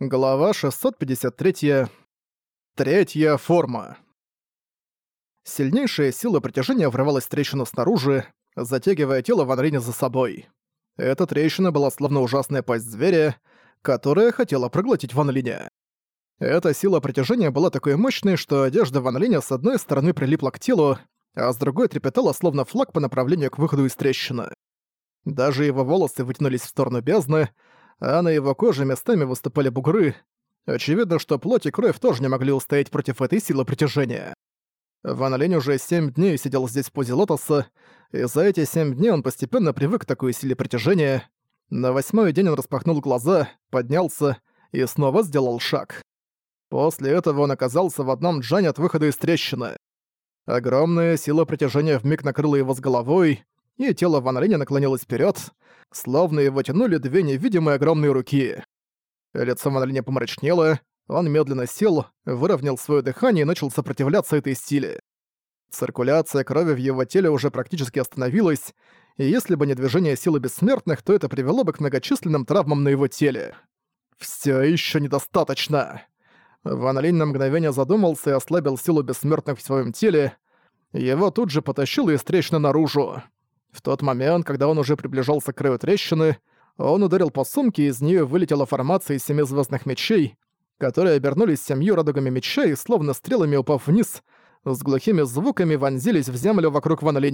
Глава 653. Третья форма. Сильнейшая сила притяжения врывалась в трещину снаружи, затягивая тело Ван Линя за собой. Эта трещина была словно ужасная пасть зверя, которая хотела проглотить Ван Линя. Эта сила притяжения была такой мощной, что одежда Ван Линя с одной стороны прилипла к телу, а с другой трепетала словно флаг по направлению к выходу из трещины. Даже его волосы вытянулись в сторону бездны, а на его коже местами выступали бугры. Очевидно, что плоть и кровь тоже не могли устоять против этой силы притяжения. Ван Лень уже семь дней сидел здесь в позе лотоса, и за эти семь дней он постепенно привык к такой силе притяжения. На восьмой день он распахнул глаза, поднялся и снова сделал шаг. После этого он оказался в одном джане от выхода из трещины. Огромная сила притяжения вмиг накрыла его с головой, и тело Ван Линя наклонилось вперед, словно его тянули две невидимые огромные руки. Лицо Ван Линя помрачнело, он медленно сел, выровнял свое дыхание и начал сопротивляться этой силе. Циркуляция крови в его теле уже практически остановилась, и если бы не движение силы бессмертных, то это привело бы к многочисленным травмам на его теле. Все еще недостаточно. Ван Линь на мгновение задумался и ослабил силу бессмертных в своем теле. Его тут же потащило из трещины наружу. В тот момент, когда он уже приближался к краю трещины, он ударил по сумке, и из нее вылетела формация из семи звездных мечей, которые обернулись семью радугами мечей, словно стрелами упав вниз, с глухими звуками вонзились в землю вокруг Ван.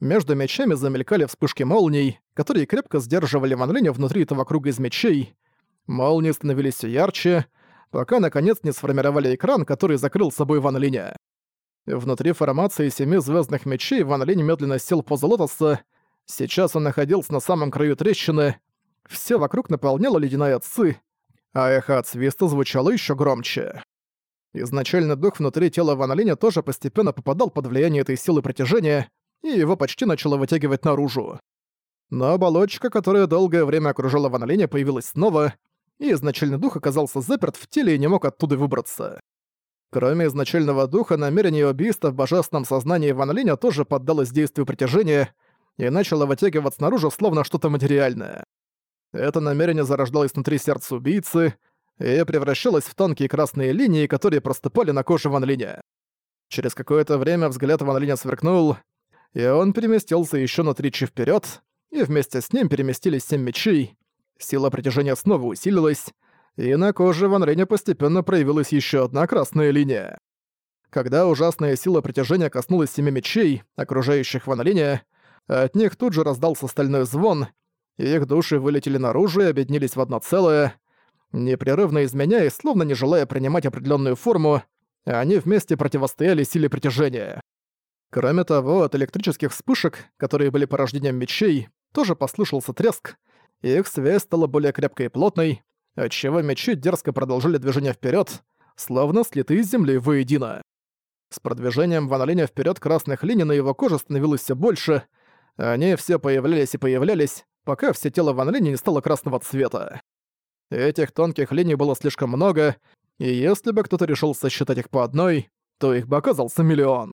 Между мечами замелькали вспышки молний, которые крепко сдерживали Ван внутри этого круга из мечей. Молнии становились все ярче, пока наконец не сформировали экран, который закрыл собой Ван. Внутри формации семи звездных мечей Ван Линь медленно сел в позу лотоса. Сейчас он находился на самом краю трещины. Все вокруг наполняло ледяная ци, а эхо от свиста звучало еще громче. Изначально дух внутри тела Ван Линя тоже постепенно попадал под влияние этой силы притяжения, и его почти начало вытягивать наружу. Но оболочка, которая долгое время окружала Ван Линя, появилась снова, и изначальный дух оказался заперт в теле и не мог оттуда выбраться. Кроме изначального духа, намерение убийства в божественном сознании Ван Линя тоже поддалось действию притяжения и начало вытягиваться наружу словно что-то материальное. Это намерение зарождалось внутри сердца убийцы и превращалось в тонкие красные линии, которые проступали на коже Ван Линя. Через какое-то время взгляд Ван Линя сверкнул, и он переместился еще на три чи вперед, и вместе с ним переместились семь мечей. Сила притяжения снова усилилась, и на коже Ван Реня постепенно проявилась еще одна красная линия. Когда ужасная сила притяжения коснулась семи мечей, окружающих Ван Реня, от них тут же раздался стальной звон, и их души вылетели наружу и объединились в одно целое. Непрерывно изменяясь, словно не желая принимать определенную форму, они вместе противостояли силе притяжения. Кроме того, от электрических вспышек, которые были порождением мечей, тоже послышался треск, и их связь стала более крепкой и плотной, отчего мечи дерзко продолжили движение вперед, словно слиты из земли воедино. С продвижением Ван Линя вперед красных линий на его коже становилось все больше, они все появлялись и появлялись, пока все тело Ван Линя не стало красного цвета. Этих тонких линий было слишком много, и если бы кто-то решил сосчитать их по одной, то их бы оказался миллион.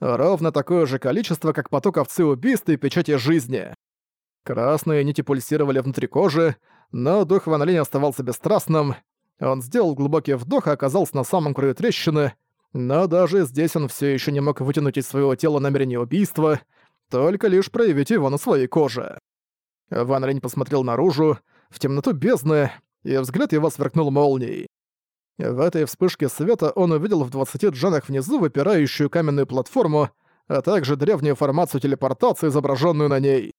Ровно такое же количество, как поток овцы убийств и печати жизни. Красные нити пульсировали внутри кожи, но дух Ван Линь оставался бесстрастным. Он сделал глубокий вдох и оказался на самом краю трещины, но даже здесь он все еще не мог вытянуть из своего тела намерение убийства, только лишь проявить его на своей коже. Ван Линь посмотрел наружу, в темноту бездны, и взгляд его сверкнул молнией. В этой вспышке света он увидел в 20 джанах внизу выпирающую каменную платформу, а также древнюю формацию телепортации, изображенную на ней.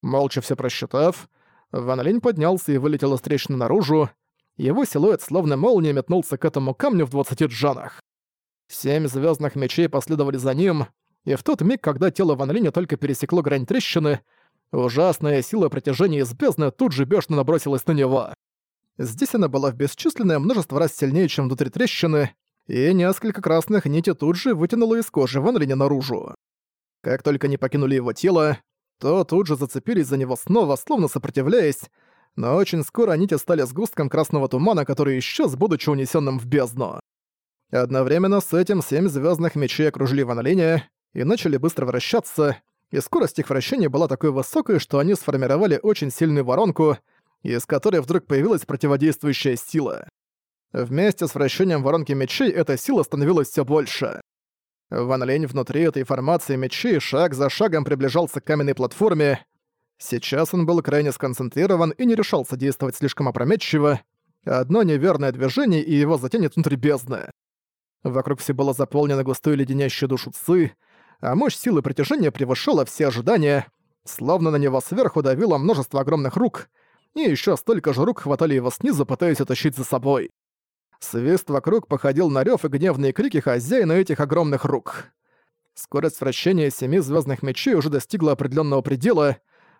Молча все просчитав, Ван поднялся и вылетел из трещины наружу. Его силуэт словно молния метнулся к этому камню в двадцати джанах. Семь звездных мечей последовали за ним, и в тот миг, когда тело Ван Линя только пересекло грань трещины, ужасная сила притяжения из бездны тут же бешено набросилась на него. Здесь она была в бесчисленное множество раз сильнее, чем внутри трещины, и несколько красных нитей тут же вытянуло из кожи Ван Линя наружу. Как только они покинули его тело, то тут же зацепились за него снова, словно сопротивляясь, но очень скоро нити стали сгустком красного тумана, который исчез, будучи унесенным в бездну. Одновременно с этим семь звездных мечей окружили Ван Линя и начали быстро вращаться, и скорость их вращения была такой высокой, что они сформировали очень сильную воронку, из которой вдруг появилась противодействующая сила. Вместе с вращением воронки мечей эта сила становилась все больше. Ван Лень внутри этой формации мечей шаг за шагом приближался к каменной платформе. Сейчас он был крайне сконцентрирован и не решался действовать слишком опрометчиво. Одно неверное движение, и его затянет внутрь бездны. Вокруг все было заполнено густой леденящей душу ци, а мощь силы притяжения превышала все ожидания, словно на него сверху давило множество огромных рук, и еще столько же рук хватали его снизу, пытаясь утащить за собой. Свист вокруг походил на рёв и гневные крики хозяина этих огромных рук. Скорость вращения семи звездных мечей уже достигла определенного предела,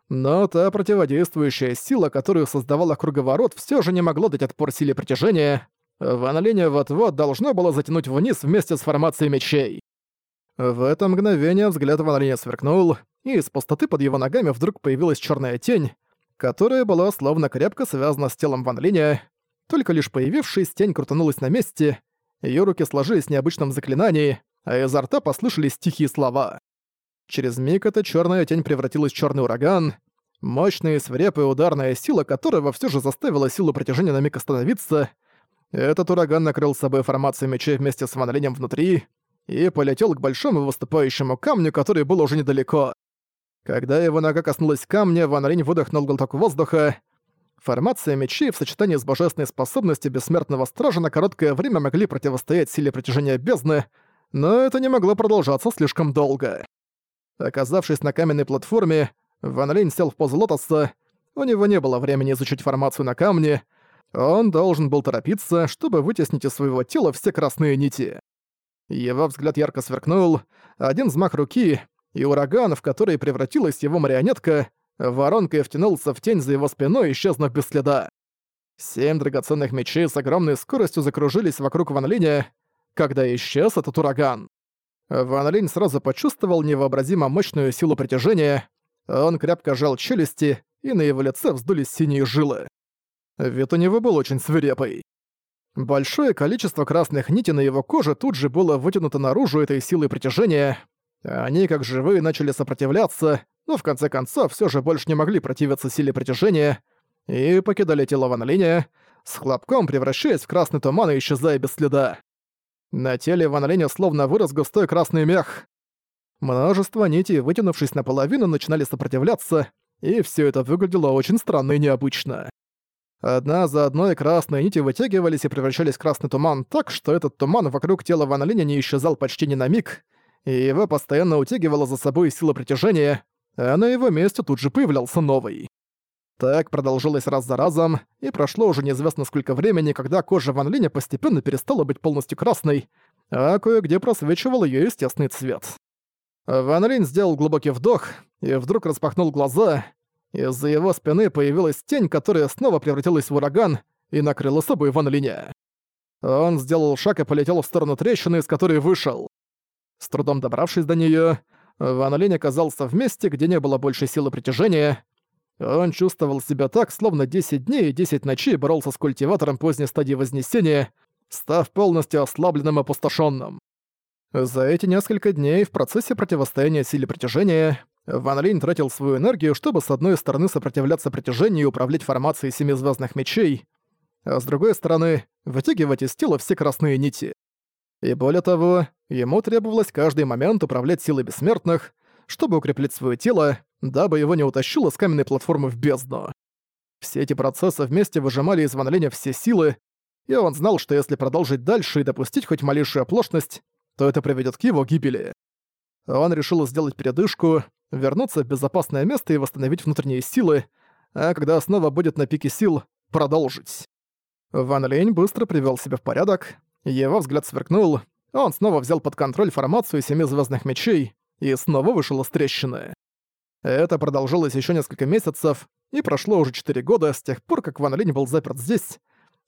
но та противодействующая сила, которую создавала круговорот, все же не могла дать отпор силе притяжения. Ван Линя вот-вот должно было затянуть вниз вместе с формацией мечей. В это мгновение взгляд Ван Линя сверкнул, и из пустоты под его ногами вдруг появилась черная тень, которая была словно крепко связана с телом Ван Линя, только лишь появившись, тень крутанулась на месте, её руки сложились в необычном заклинании, а изо рта послышались тихие слова. Через миг эта чёрная тень превратилась в чёрный ураган, мощная и свирепая ударная сила которого всё же заставила силу притяжения на миг остановиться. Этот ураган накрыл собой формацию мечей вместе с Ван внутри и полетел к большому выступающему камню, который был уже недалеко. Когда его нога коснулась камня, Ван Линь выдохнул глоток воздуха, Формация мечей в сочетании с божественной способностью бессмертного стража на короткое время могли противостоять силе притяжения бездны, но это не могло продолжаться слишком долго. Оказавшись на каменной платформе, Ван Линь сел в позу лотоса, у него не было времени изучить формацию на камне, он должен был торопиться, чтобы вытеснить из своего тела все красные нити. Его взгляд ярко сверкнул, один взмах руки, и ураган, в который превратилась его марионетка, воронкой втянулся в тень за его спиной, исчезнув без следа. Семь драгоценных мечей с огромной скоростью закружились вокруг Ван Линя, когда исчез этот ураган. Ван Линь сразу почувствовал невообразимо мощную силу притяжения, он крепко сжал челюсти, и на его лице вздулись синие жилы. Вид у него был очень свирепый. Большое количество красных нитей на его коже тут же было вытянуто наружу этой силой притяжения. Они, как живые, начали сопротивляться, но в конце концов все же больше не могли противиться силе притяжения и покидали тело Ван Линя, с хлопком превращаясь в красный туман и исчезая без следа. На теле Ван Линя словно вырос густой красный мех. Множество нитей, вытянувшись наполовину, начинали сопротивляться, и все это выглядело очень странно и необычно. Одна за одной красные нити вытягивались и превращались в красный туман так, что этот туман вокруг тела Ван Линя не исчезал почти ни на миг, и его постоянно утягивала за собой сила притяжения, а на его месте тут же появлялся новый. Так продолжилось раз за разом, и прошло уже неизвестно сколько времени, когда кожа Ван Линя постепенно перестала быть полностью красной, а кое-где просвечивал ее естественный цвет. Ван Линь сделал глубокий вдох и вдруг распахнул глаза. Из-за его спины появилась тень, которая снова превратилась в ураган и накрыла собой Ван Линя. Он сделал шаг и полетел в сторону трещины, из которой вышел. С трудом добравшись до неё, Ван Линь оказался в месте, где не было больше силы притяжения. Он чувствовал себя так, словно 10 дней и 10 ночей боролся с культиватором поздней стадии Вознесения, став полностью ослабленным и опустошенным. За эти несколько дней в процессе противостояния силе притяжения Ван Линь тратил свою энергию, чтобы с одной стороны сопротивляться притяжению и управлять формацией семи звездных мечей, а с другой стороны вытягивать из тела все красные нити. И более того, ему требовалось каждый момент управлять силой бессмертных, чтобы укреплять свое тело, дабы его не утащило с каменной платформы в бездну. Все эти процессы вместе выжимали из Ван Линя все силы, и он знал, что если продолжить дальше и допустить хоть малейшую оплошность, то это приведет к его гибели. Он решил сделать передышку, вернуться в безопасное место и восстановить внутренние силы, а когда снова будет на пике сил, продолжить. Ван Линь быстро привел себя в порядок, его взгляд сверкнул, он снова взял под контроль формацию семи звездных мечей и снова вышел из трещины. Это продолжилось еще несколько месяцев, и прошло уже четыре года с тех пор, как Ван Линь был заперт здесь,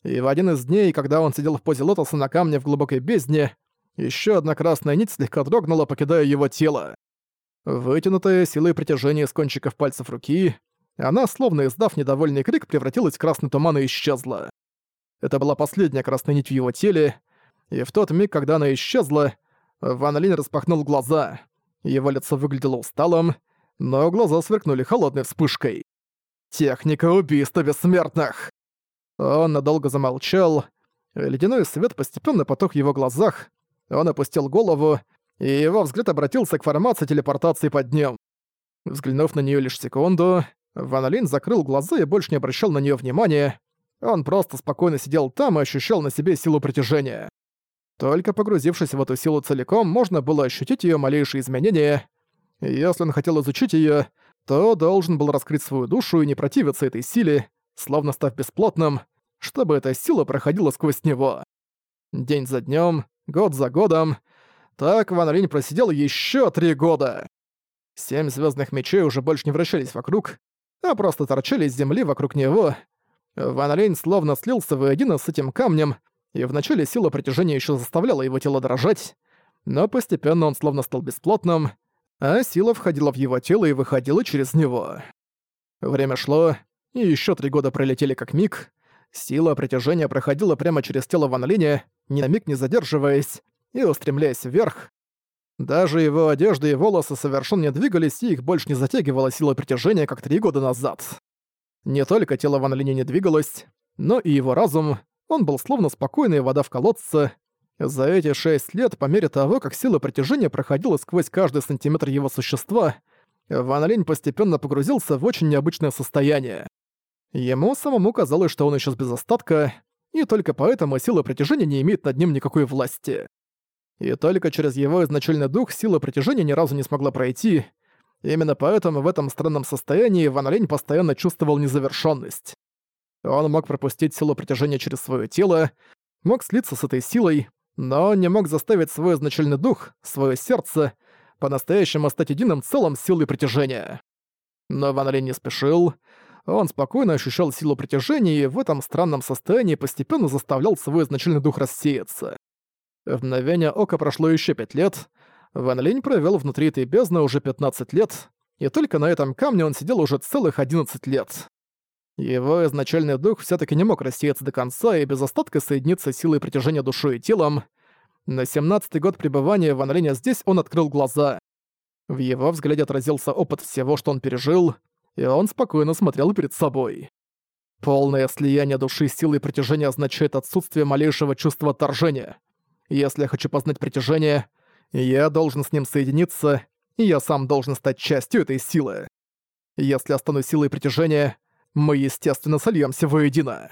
и в один из дней, когда он сидел в позе лотоса на камне в глубокой бездне, еще одна красная нить слегка дрогнула, покидая его тело. Вытянутая силой притяжения с кончиков пальцев руки, она, словно издав недовольный крик, превратилась в красный туман и исчезла. Это была последняя красная нить в его теле, и в тот миг, когда она исчезла, Ван Линь распахнул глаза. Его лицо выглядело усталым, но глаза сверкнули холодной вспышкой. Техника убийства бессмертных!» Он надолго замолчал. Ледяной свет постепенно поток в его глазах. Он опустил голову, и его взгляд обратился к формации телепортации под ним. Взглянув на нее лишь секунду, Ван Линь закрыл глаза и больше не обращал на нее внимания. Он просто спокойно сидел там и ощущал на себе силу притяжения. Только погрузившись в эту силу целиком, можно было ощутить ее малейшие изменения. если он хотел изучить ее, то должен был раскрыть свою душу и не противиться этой силе, словно став бесплотным, чтобы эта сила проходила сквозь него. День за днем, год за годом. Так Ван Линь просидел еще три года. Семь звездных мечей уже больше не вращались вокруг, а просто торчали из земли вокруг него. Ван Линь словно слился воедино с этим камнем, и вначале сила притяжения еще заставляла его тело дрожать, но постепенно он словно стал бесплотным, а сила входила в его тело и выходила через него. Время шло, и еще три года пролетели как миг. Сила притяжения проходила прямо через тело Ван Линя, ни на миг не задерживаясь, и устремляясь вверх. Даже его одежда и волосы совершенно не двигались, и их больше не затягивала сила притяжения, как три года назад. Не только тело Ван Линя не двигалось, но и его разум, он был словно спокойная вода в колодце. За эти шесть лет, по мере того, как сила притяжения проходила сквозь каждый сантиметр его существа, Ван Линь постепенно погрузился в очень необычное состояние. Ему самому казалось, что он исчез без остатка, и только поэтому сила притяжения не имеет над ним никакой власти. И только через его изначальный дух сила притяжения ни разу не смогла пройти. Именно поэтому в этом странном состоянии Ван Линь постоянно чувствовал незавершенность. Он мог пропустить силу притяжения через свое тело, мог слиться с этой силой, но не мог заставить свой изначальный дух, свое сердце, по-настоящему стать единым целым силой притяжения. Но Ван Линь не спешил, он спокойно ощущал силу притяжения и в этом странном состоянии постепенно заставлял свой изначальный дух рассеяться. В мгновение ока прошло еще пять лет, Ван Линь провел внутри этой бездны уже 15 лет, и только на этом камне он сидел уже целых 11 лет. Его изначальный дух все таки не мог рассеяться до конца и без остатка соединиться силой притяжения душой и телом. На 17-й год пребывания Ван Линя здесь он открыл глаза. В его взгляде отразился опыт всего, что он пережил, и он спокойно смотрел перед собой. Полное слияние души с силой притяжения означает отсутствие малейшего чувства отторжения. Если я хочу познать притяжение, я должен с ним соединиться, и я сам должен стать частью этой силы. Если я стану силой притяжения, мы, естественно, сольемся воедино».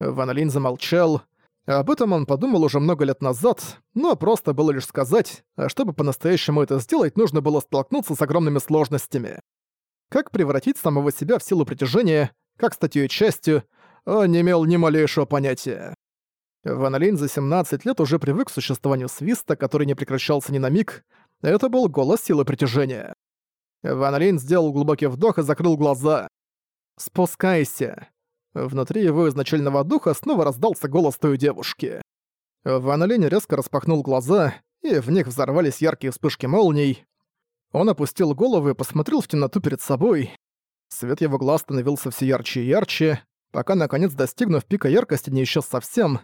Ван Линь замолчал. Об этом он подумал уже много лет назад, но просто было лишь сказать, а чтобы по-настоящему это сделать, нужно было столкнуться с огромными сложностями. Как превратить самого себя в силу притяжения, как стать её частью, он не имел ни малейшего понятия. Ван Линь за 17 лет уже привык к существованию свиста, который не прекращался ни на миг. Это был голос силы притяжения. Ван Линь сделал глубокий вдох и закрыл глаза. «Спускайся!» Внутри его изначального духа снова раздался голос той девушки. Ван Линь резко распахнул глаза, и в них взорвались яркие вспышки молний. Он опустил голову и посмотрел в темноту перед собой. Свет его глаз становился все ярче и ярче, пока, наконец, достигнув пика яркости, не исчез совсем.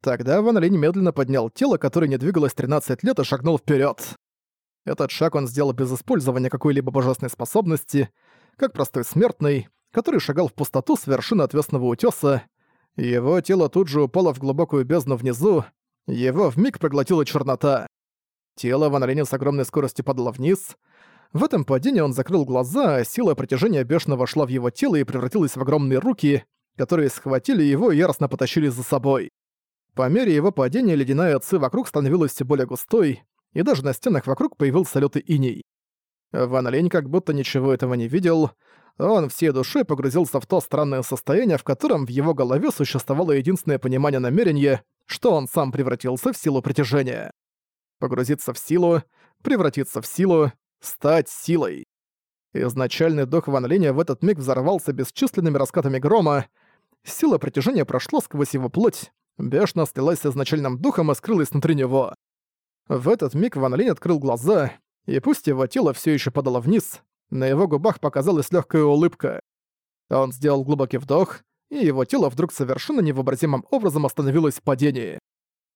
Тогда Ван Линь медленно поднял тело, которое не двигалось 13 лет, и шагнул вперед. Этот шаг он сделал без использования какой-либо божественной способности, как простой смертный, который шагал в пустоту с вершины отвесного утёса. Его тело тут же упало в глубокую бездну внизу, его вмиг проглотила чернота. Тело Ван Линя с огромной скоростью падало вниз. В этом падении он закрыл глаза, а сила притяжения бешено вошла в его тело и превратилась в огромные руки, которые схватили его и яростно потащили за собой. По мере его падения ледяная отцы вокруг становилась все более густой, и даже на стенах вокруг появился лёд и иней. Ван Лень как будто ничего этого не видел, он всей душой погрузился в то странное состояние, в котором в его голове существовало единственное понимание намерения, что он сам превратился в силу притяжения. Погрузиться в силу, превратиться в силу, стать силой. Изначальный дух Ван Линя в этот миг взорвался бесчисленными раскатами грома, сила притяжения прошла сквозь его плоть, бешено слилась с изначальным духом и скрылась внутри него. В этот миг Ван Линь открыл глаза, и пусть его тело все еще падало вниз, на его губах показалась легкая улыбка. Он сделал глубокий вдох, и его тело вдруг совершенно невообразимым образом остановилось в падении.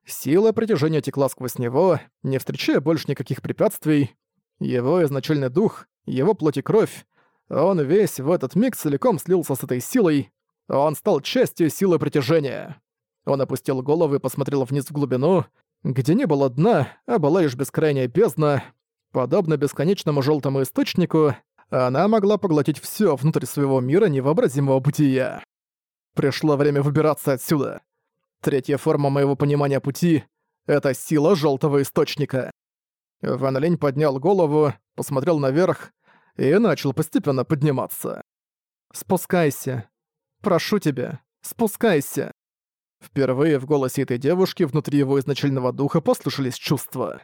Сила притяжения текла сквозь него, не встречая больше никаких препятствий. Его изначальный дух, его плоть и кровь, Он весь в этот миг целиком слился с этой силой. Он стал частью силы притяжения. Он опустил голову и посмотрел вниз в глубину, где не было дна, а была лишь бескрайняя бездна. Подобно бесконечному желтому источнику, она могла поглотить все внутрь своего мира невообразимого бытия. Пришло время выбираться отсюда. Третья форма моего понимания пути — это сила желтого источника. Ван Линь поднял голову, посмотрел наверх и начал постепенно подниматься. «Спускайся. Прошу тебя, спускайся». Впервые в голосе этой девушки внутри его изначального духа послышались чувства.